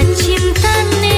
Apa cinta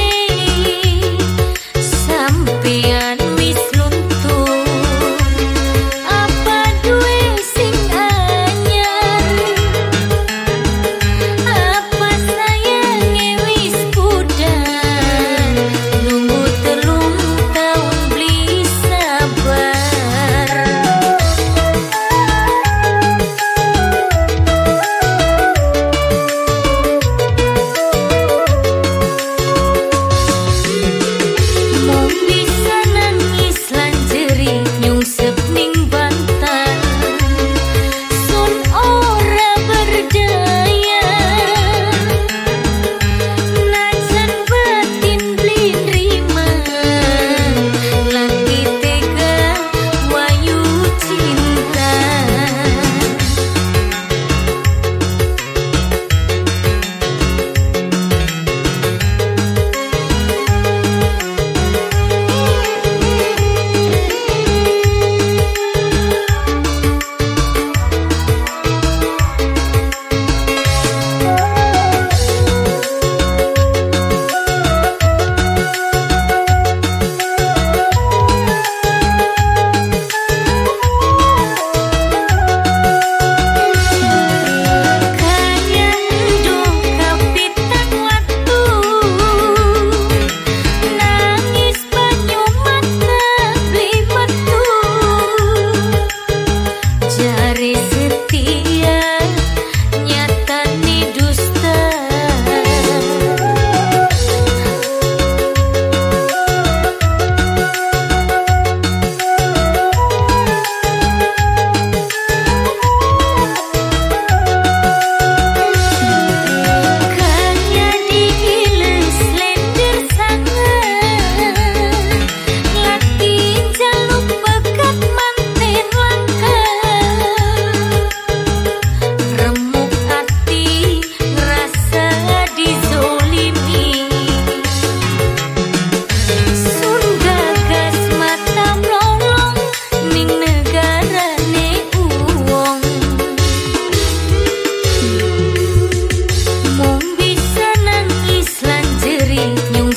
nhung